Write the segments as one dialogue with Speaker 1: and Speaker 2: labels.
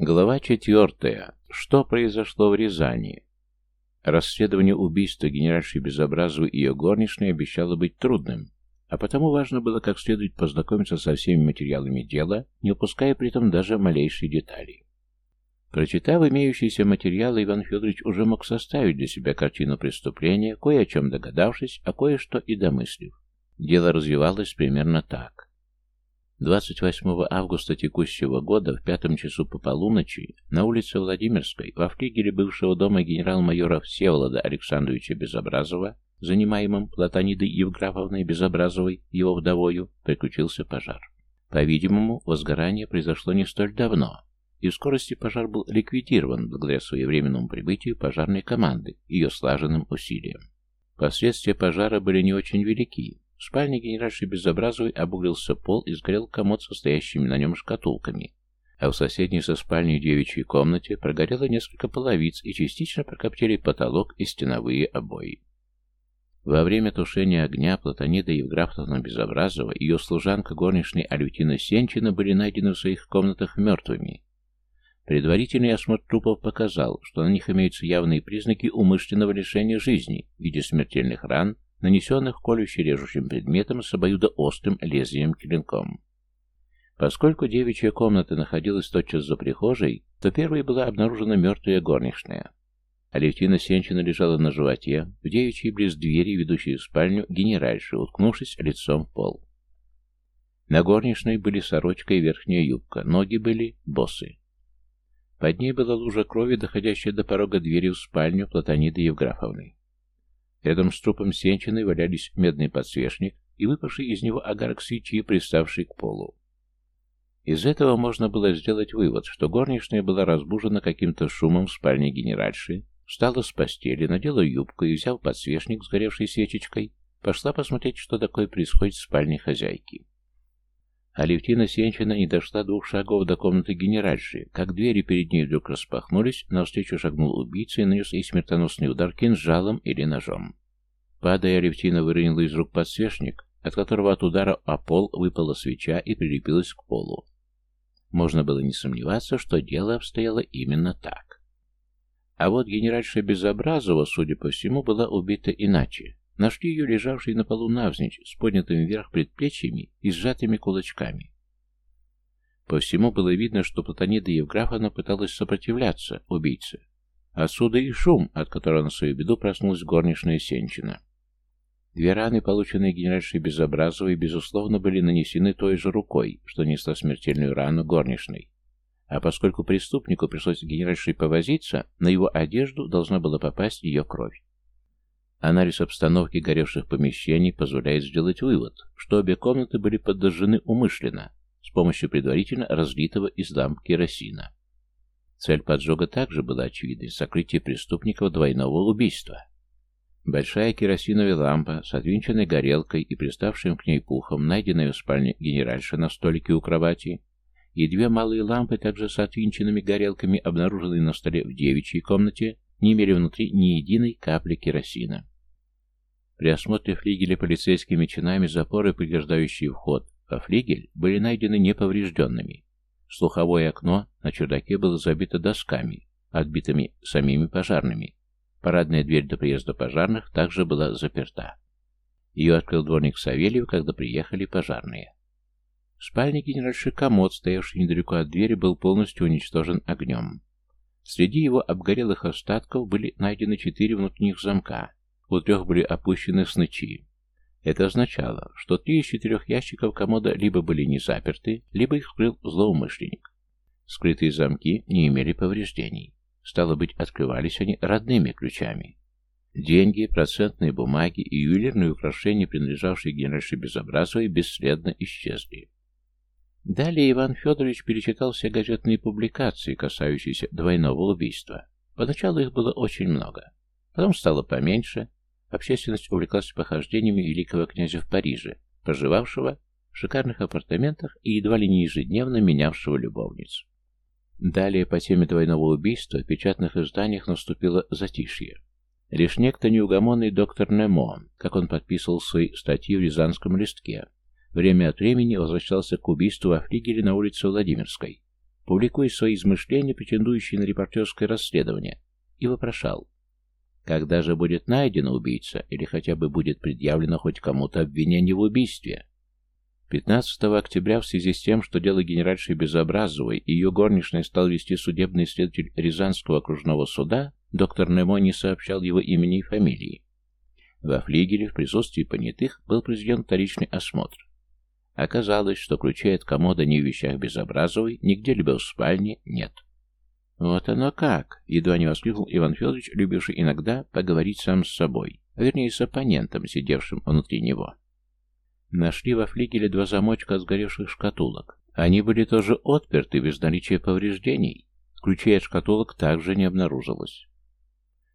Speaker 1: Глава четвертая. Что произошло в Рязани? Расследование убийства генеральши Безобразовой и ее горничной обещало быть трудным, а потому важно было как следует познакомиться со всеми материалами дела, не упуская при этом даже малейшей детали. Прочитав имеющиеся материалы, Иван Федорович уже мог составить для себя картину преступления, кое о чем догадавшись, а кое-что и домыслив. Дело развивалось примерно так. 28 августа текущего года в пятом часу по полуночи на улице Владимирской во флигеле бывшего дома генерал-майора Всеволода Александровича Безобразова, занимаемым Платонидой Евграфовной Безобразовой, его вдовою, приключился пожар. По-видимому, возгорание произошло не столь давно, и в скорости пожар был ликвидирован благодаря своевременному прибытию пожарной команды и ее слаженным усилиям. Последствия пожара были не очень велики, в спальне генеральши Безобразовой обуглился пол и сгорел комод со стоящими на нем шкатулками, а в соседней со спальней девичьей комнате прогорело несколько половиц и частично прокоптили потолок и стеновые обои. Во время тушения огня Платонида Евграфовна Безобразова и ее служанка горничной Алютина Сенчина были найдены в своих комнатах мертвыми. Предварительный осмотр трупов показал, что на них имеются явные признаки умышленного лишения жизни в виде смертельных ран, нанесенных колюще-режущим предметом с обоюдоострым лезвием клинком. Поскольку девичья комната находилась тотчас за прихожей, то первой была обнаружена мертвая горничная. Алевтина Сенчина лежала на животе, в девичьей близ двери, ведущей в спальню, генеральши, уткнувшись лицом в пол. На горничной были сорочка и верхняя юбка, ноги были босы. Под ней была лужа крови, доходящая до порога двери в спальню Платониды Евграфовны. Рядом с трупом Сенчиной валялись медный подсвечник и выпавший из него огарок свечи, приставший к полу. Из этого можно было сделать вывод, что горничная была разбужена каким-то шумом в спальне генеральши, встала с постели, надела юбку и, взяв подсвечник с горевшей свечечкой, пошла посмотреть, что такое происходит в спальне хозяйки. Алевтина Сенчина не дошла двух шагов до комнаты генеральши, как двери перед ней вдруг распахнулись, навстречу шагнул убийца и нанес ей смертоносный удар кинжалом или ножом. Падая, Алевтина выронила из рук подсвечник, от которого от удара о пол выпала свеча и прилепилась к полу. Можно было не сомневаться, что дело обстояло именно так. А вот генеральша Безобразова, судя по всему, была убита иначе. Нашли ее лежавшей на полу навзничь, с поднятыми вверх предплечьями и сжатыми кулачками. По всему было видно, что Платонида Евграфовна пыталась сопротивляться убийце. Отсюда и шум, от которого на свою беду проснулась горничная Сенчина. Две раны, полученные генеральшей Безобразовой, безусловно, были нанесены той же рукой, что несла смертельную рану горничной. А поскольку преступнику пришлось генеральшей повозиться, на его одежду должна была попасть ее кровь. Анализ обстановки горевших помещений позволяет сделать вывод, что обе комнаты были подожжены умышленно, с помощью предварительно разлитого из ламп керосина. Цель поджога также была очевидной – сокрытие преступников двойного убийства. Большая керосиновая лампа с отвинченной горелкой и приставшим к ней пухом, найденная в спальне генеральша на столике у кровати, и две малые лампы, также с отвинченными горелками, обнаруженные на столе в девичьей комнате, не имели внутри ни единой капли керосина. При осмотре флигеля полицейскими чинами запоры, преграждающие вход во флигель, были найдены неповрежденными. Слуховое окно на чердаке было забито досками, отбитыми самими пожарными. Парадная дверь до приезда пожарных также была заперта. Ее открыл дворник Савельев, когда приехали пожарные. В спальне генеральши комод, стоявший недалеко от двери, был полностью уничтожен огнем. Среди его обгорелых остатков были найдены четыре внутренних замка, у трех были опущены снычи. Это означало, что три из четырех ящиков комода либо были не заперты, либо их вскрыл злоумышленник. Скрытые замки не имели повреждений. Стало быть, открывались они родными ключами. Деньги, процентные бумаги и ювелирные украшения, принадлежавшие генеральше Безобразовой, бесследно исчезли. Далее Иван Федорович перечитал все газетные публикации, касающиеся двойного убийства. Поначалу их было очень много. Потом стало поменьше. Общественность увлеклась похождениями великого князя в Париже, проживавшего в шикарных апартаментах и едва ли не ежедневно менявшего любовниц. Далее по теме двойного убийства в печатных изданиях наступило затишье. Лишь некто неугомонный доктор Немо, как он подписывал свои статьи в Рязанском листке, время от времени возвращался к убийству во флигеле на улице Владимирской. публикуя свои измышления, претендующие на репортерское расследование, и вопрошал, когда же будет найден убийца или хотя бы будет предъявлено хоть кому-то обвинение в убийстве. 15 октября в связи с тем, что дело генеральши Безобразовой и ее горничной стал вести судебный следователь Рязанского окружного суда, доктор Немо не сообщал его имени и фамилии. Во флигеле в присутствии понятых был произведен вторичный осмотр. Оказалось, что ключей от комода ни в вещах Безобразовой, ни где-либо в спальне нет. «Вот оно как!» — едва не воскликнул Иван Федорович, любивший иногда поговорить сам с собой, а вернее с оппонентом, сидевшим внутри него. Нашли во флигеле два замочка от сгоревших шкатулок. Они были тоже отперты без наличия повреждений. Ключей от шкатулок также не обнаружилось.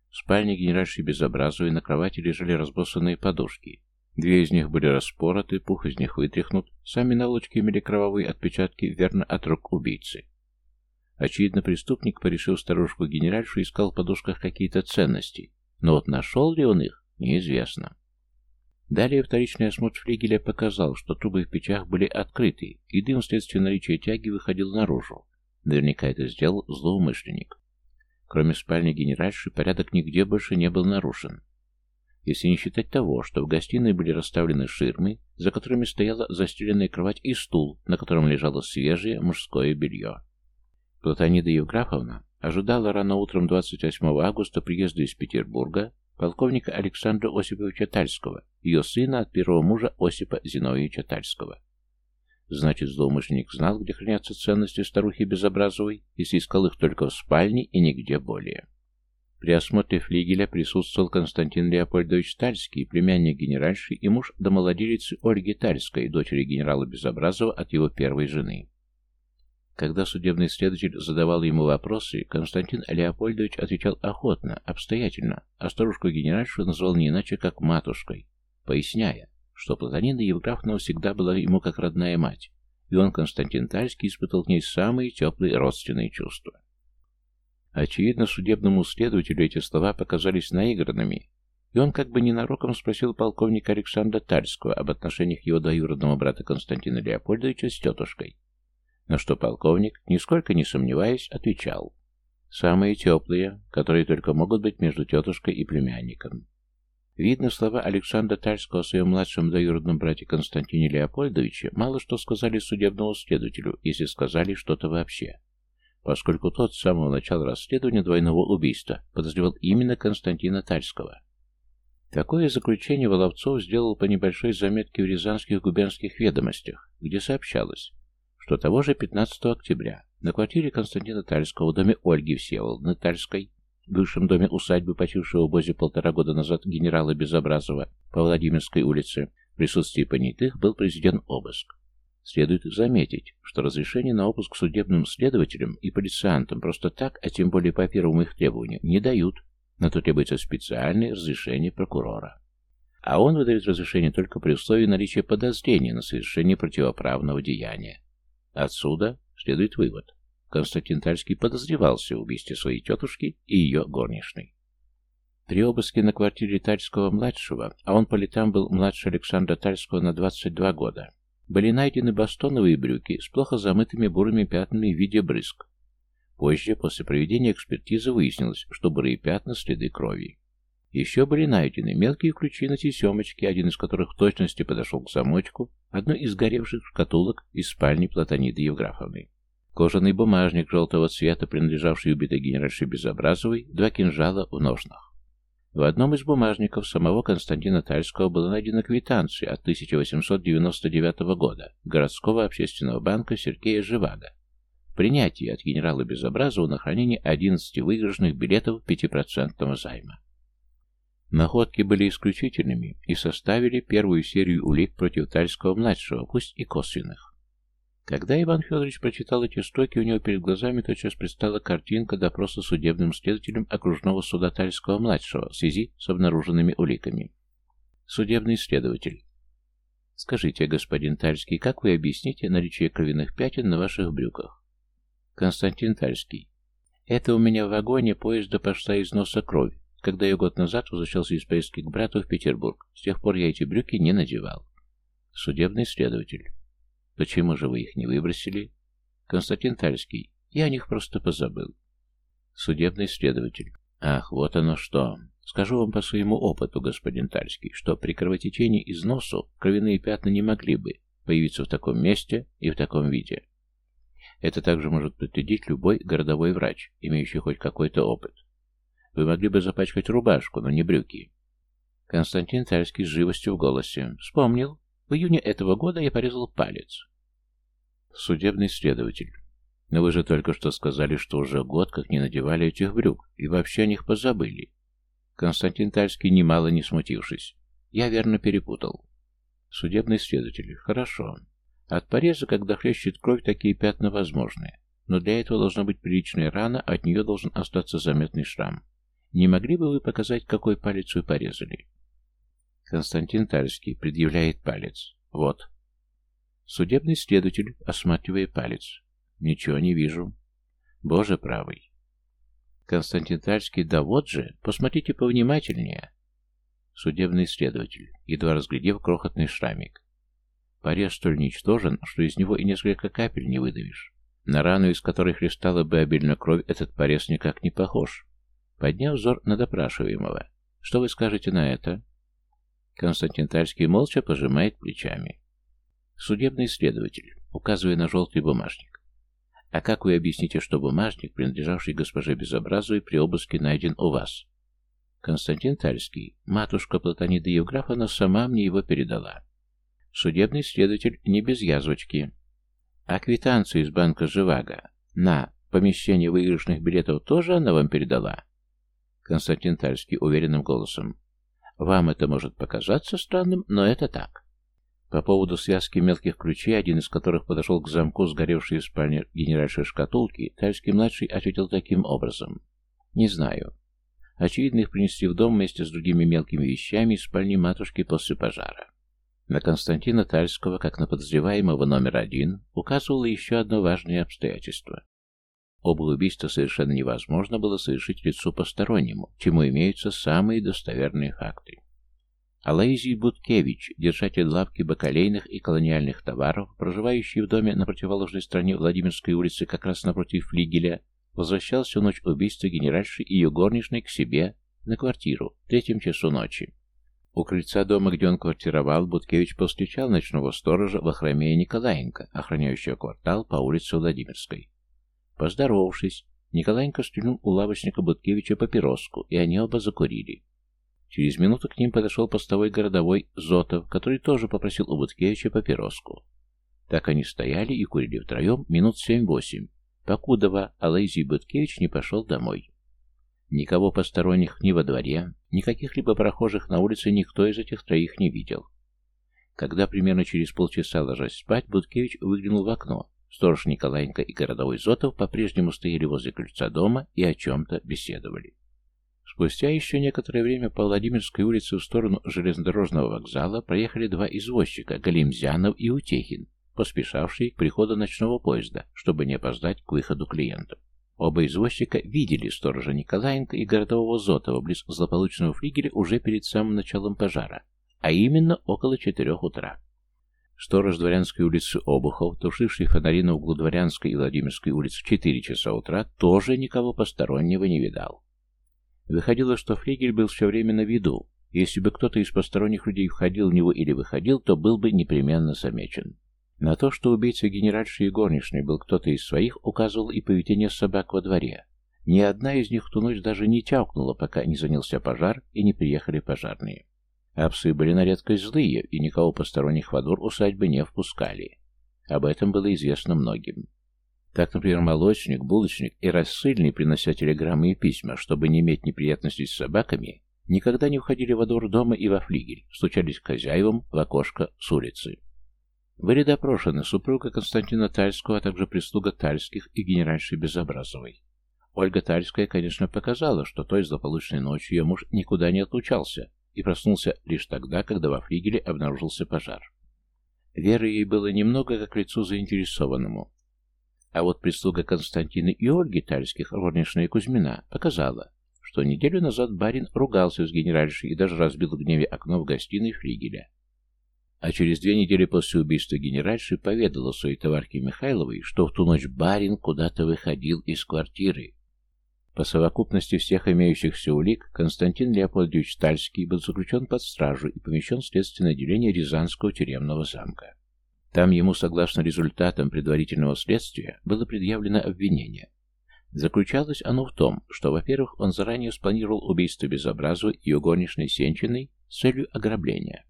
Speaker 1: В спальне генеральши Безобразовой на кровати лежали разбросанные подушки. Две из них были распороты, пух из них вытряхнут, сами наволочки имели кровавые отпечатки, верно, от рук убийцы. Очевидно, преступник, порешил старушку генеральшу, искал в подушках какие-то ценности, но вот нашел ли он их, неизвестно. Далее вторичный осмотр флигеля показал, что трубы в печах были открыты, и дым вследствие наличия тяги выходил наружу. Наверняка это сделал злоумышленник. Кроме спальни генеральши, порядок нигде больше не был нарушен. Если не считать того, что в гостиной были расставлены ширмы, за которыми стояла застеленная кровать и стул, на котором лежало свежее мужское белье. Платонида Евграфовна ожидала рано утром 28 августа приезда из Петербурга полковника Александра Осиповича Тальского, ее сына от первого мужа Осипа Зиновьевича Тальского. Значит, злоумышленник знал, где хранятся ценности старухи Безобразовой, если искал их только в спальне и нигде более. При осмотре флигеля присутствовал Константин Леопольдович Тальский, племянник генеральши и муж домолоделицы Ольги Тальской, дочери генерала Безобразова от его первой жены. Когда судебный следователь задавал ему вопросы, Константин Леопольдович отвечал охотно, обстоятельно, а старушку-генеральшу назвал не иначе, как матушкой, поясняя, что Платонина Евграфовна всегда была ему как родная мать, и он, Константин Тальский, испытал к ней самые теплые родственные чувства. Очевидно, судебному следователю эти слова показались наигранными, и он как бы ненароком спросил полковника Александра Тальского об отношениях его двоюродного брата Константина Леопольдовича с тетушкой. На что полковник, нисколько не сомневаясь, отвечал. Самые теплые, которые только могут быть между тетушкой и племянником. Видно, слова Александра Тальского о своем младшем двоюродном брате Константине Леопольдовиче мало что сказали судебному следователю, если сказали что-то вообще, поскольку тот с самого начала расследования двойного убийства подозревал именно Константина Тальского. Такое заключение Воловцов сделал по небольшой заметке в Рязанских губернских ведомостях, где сообщалось, что того же 15 октября на квартире Константина Тальского в доме Ольги Всеволодны Тальской, бывшем доме усадьбы, почившего в Бозе полтора года назад генерала Безобразова по Владимирской улице, в присутствии понятых был произведен обыск. Следует заметить, что разрешение на обыск судебным следователям и полициантам просто так, а тем более по первому их требованию, не дают, на то требуется специальное разрешение прокурора. А он выдает разрешение только при условии наличия подозрения на совершение противоправного деяния. Отсюда следует вывод. Константин Тальский подозревался в убийстве своей тетушки и ее горничной. При обыске на квартире Тальского-младшего, а он по летам был младше Александра Тальского на 22 года, были найдены бастоновые брюки с плохо замытыми бурыми пятнами в виде брызг. Позже, после проведения экспертизы, выяснилось, что бурые пятна – следы крови. Еще были найдены мелкие ключи на тесемочке, один из которых в точности подошел к замочку, одну из горевших шкатулок из спальни Платониды Евграфовны. Кожаный бумажник желтого цвета, принадлежавший убитой генеральше Безобразовой, два кинжала в ножнах. В одном из бумажников самого Константина Тальского была найдена квитанция от 1899 года городского общественного банка Сергея Живаго. Принятие от генерала Безобразова на хранение 11 выигрышных билетов 5% займа. Находки были исключительными и составили первую серию улик против Тальского-младшего, пусть и косвенных. Когда Иван Федорович прочитал эти строки, у него перед глазами тотчас предстала картинка допроса судебным следователем окружного суда Тальского-младшего в связи с обнаруженными уликами. Судебный следователь. Скажите, господин Тальский, как вы объясните наличие кровяных пятен на ваших брюках? Константин Тальский. Это у меня в вагоне поезда пошла из носа кровь. Когда я год назад возвращался из поездки к брату в Петербург, с тех пор я эти брюки не надевал. Судебный следователь. Почему же вы их не выбросили? Константин Тальский. Я о них просто позабыл. Судебный следователь. Ах, вот оно что. Скажу вам по своему опыту, господин Тальский, что при кровотечении из носу кровяные пятна не могли бы появиться в таком месте и в таком виде. Это также может подтвердить любой городовой врач, имеющий хоть какой-то опыт. Вы могли бы запачкать рубашку, но не брюки. Константин Тальский с живостью в голосе. Вспомнил. В июне этого года я порезал палец. Судебный следователь. Но вы же только что сказали, что уже год как не надевали этих брюк, и вообще о них позабыли. Константин Тальский, немало не смутившись. Я верно перепутал. Судебный следователь. Хорошо. От пореза, когда хлещет кровь, такие пятна возможны. Но для этого должна быть приличная рана, от нее должен остаться заметный шрам. Не могли бы вы показать, какой палец вы порезали? Константин Тальский предъявляет палец. Вот. Судебный следователь, осматривая палец. Ничего не вижу. Боже правый. Константин Тальский, да вот же, посмотрите повнимательнее. Судебный следователь, едва разглядев крохотный шрамик. Порез столь ничтожен, что из него и несколько капель не выдавишь. На рану, из которой хлестала бы обильно кровь, этот порез никак не похож. Подняв взор на допрашиваемого. Что вы скажете на это? Константин Тальский молча пожимает плечами. Судебный следователь, указывая на желтый бумажник. А как вы объясните, что бумажник, принадлежавший госпоже Безобразовой, при обыске найден у вас? Константин Тальский. Матушка Платонида Евграфовна сама мне его передала. Судебный следователь не без язвочки. А квитанцию из банка «Живаго» на помещение выигрышных билетов тоже она вам передала? Константин Тальский уверенным голосом. Вам это может показаться странным, но это так. По поводу связки мелких ключей, один из которых подошел к замку сгоревшей в спальне генеральшей шкатулки, Тальский-младший ответил таким образом. «Не знаю. Очевидно, их принесли в дом вместе с другими мелкими вещами из спальни матушки после пожара. На Константина Тальского, как на подозреваемого номер один, указывало еще одно важное обстоятельство. Оба убийства совершенно невозможно было совершить лицу постороннему, чему имеются самые достоверные факты. Алаизий Буткевич, держатель лавки бакалейных и колониальных товаров, проживающий в доме на противоположной стороне Владимирской улицы как раз напротив флигеля, возвращался в ночь убийства генеральши и ее горничной к себе на квартиру в третьем часу ночи. У крыльца дома, где он квартировал, Буткевич повстречал ночного сторожа Вахромея Николаенко, охраняющего квартал по улице Владимирской. Поздоровавшись, Николаенко стрельнул у лавочника Буткевича папироску, и они оба закурили. Через минуту к ним подошел постовой городовой Зотов, который тоже попросил у Буткевича папироску. Так они стояли и курили втроем минут семь-восемь, покудова Алайзий Буткевич не пошел домой. Никого посторонних ни во дворе, ни каких-либо прохожих на улице никто из этих троих не видел. Когда примерно через полчаса ложась спать, Буткевич выглянул в окно. Сторож Николаенко и городовой Зотов по-прежнему стояли возле крыльца дома и о чем-то беседовали. Спустя еще некоторое время по Владимирской улице в сторону железнодорожного вокзала проехали два извозчика, Галимзянов и Утехин, поспешавшие к приходу ночного поезда, чтобы не опоздать к выходу клиентов. Оба извозчика видели сторожа Николаенко и городового Зотова близ злополучного флигеля уже перед самым началом пожара, а именно около четырех утра. Сторож Дворянской улицы Обухов, тушивший фонари на углу Дворянской и Владимирской улиц в четыре часа утра, тоже никого постороннего не видал. Выходило, что флигель был все время на виду, если бы кто-то из посторонних людей входил в него или выходил, то был бы непременно замечен. На то, что убийца генеральши и горничной был кто-то из своих, указывал и поведение собак во дворе. Ни одна из них в ту ночь даже не тявкнула, пока не занялся пожар и не приехали пожарные. А псы были на редкость злые, и никого посторонних во двор усадьбы не впускали. Об этом было известно многим. Так, например, молочник, булочник и рассыльный, принося телеграммы и письма, чтобы не иметь неприятностей с собаками, никогда не входили во двор дома и во флигель, стучались к хозяевам в окошко с улицы. Были допрошены супруга Константина Тальского, а также прислуга Тальских и генеральши Безобразовой. Ольга Тальская, конечно, показала, что той злополучной ночью ее муж никуда не отлучался и проснулся лишь тогда, когда во флигеле обнаружился пожар. Веры ей было немного как лицу заинтересованному. А вот прислуга Константина и Ольги Тальских, горничная Кузьмина, показала, что неделю назад барин ругался с генеральшей и даже разбил в гневе окно в гостиной флигеля. а через две недели после убийства генеральши поведала своей товарке Михайловой, что в ту ночь барин куда-то выходил из квартиры. По совокупности всех имеющихся улик, Константин Леопольдович Тальский был заключен под стражу и помещен в следственное отделение Рязанского тюремного замка. Там ему, согласно результатам предварительного следствия, было предъявлено обвинение. Заключалось оно в том, что, во-первых, он заранее спланировал убийство Безобразовой и ее горничной Сенчиной с целью ограбления.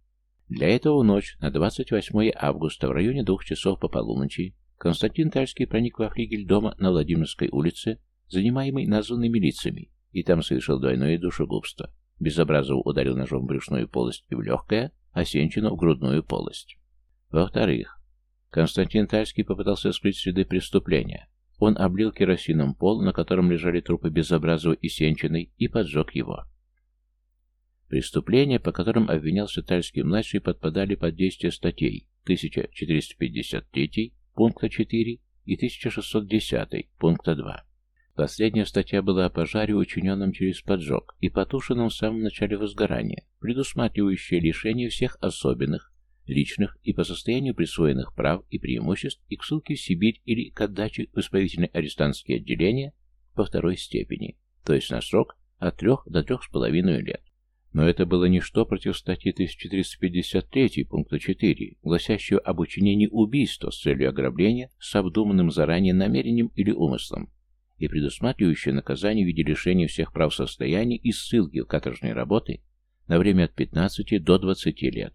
Speaker 1: Для этого в ночь на 28 августа в районе двух часов по полуночи Константин Тальский проник во флигель дома на Владимирской улице, занимаемый названными лицами, и там совершил двойное душегубство. Безобразову ударил ножом брюшную полость и в легкое, а Сенчину в грудную полость. Во-вторых, Константин Тальский попытался скрыть следы преступления. Он облил керосином пол, на котором лежали трупы Безобразова и Сенчиной, и поджег его. Преступления, по которым обвинялся Тальский-младший, подпадали под действие статей 1453 пункта 4 и 1610 пункта 2. Последняя статья была о пожаре, учиненном через поджог и потушенном в самом начале возгорания, предусматривающая лишение всех особенных, личных и по состоянию присвоенных прав и преимуществ и к ссылке в Сибирь или к отдаче в исправительные арестантские отделения по второй степени, то есть на срок от трех до трех с половиной лет. Но это было ничто против статьи 1453 пункта 4, гласящего об учинении убийства с целью ограбления с обдуманным заранее намерением или умыслом, и предусматривающее наказание в виде лишения всех прав состояния и ссылки в каторжной работы на время от 15 до 20 лет.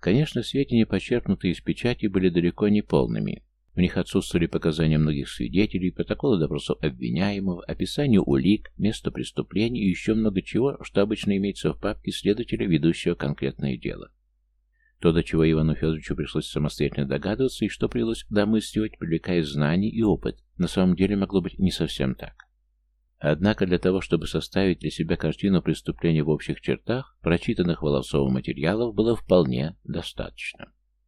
Speaker 1: Конечно, сведения, почерпнутые из печати, были далеко не полными. В них отсутствовали показания многих свидетелей, протоколы допросов обвиняемого, описание улик, место преступления и еще много чего, что обычно имеется в папке следователя, ведущего конкретное дело. То, до чего Ивану Федоровичу пришлось самостоятельно догадываться и что прилось домысливать, привлекая знаний и опыт, на самом деле могло быть не совсем так. Однако для того, чтобы составить для себя картину преступления в общих чертах, прочитанных Воловцовым материалов было вполне достаточно.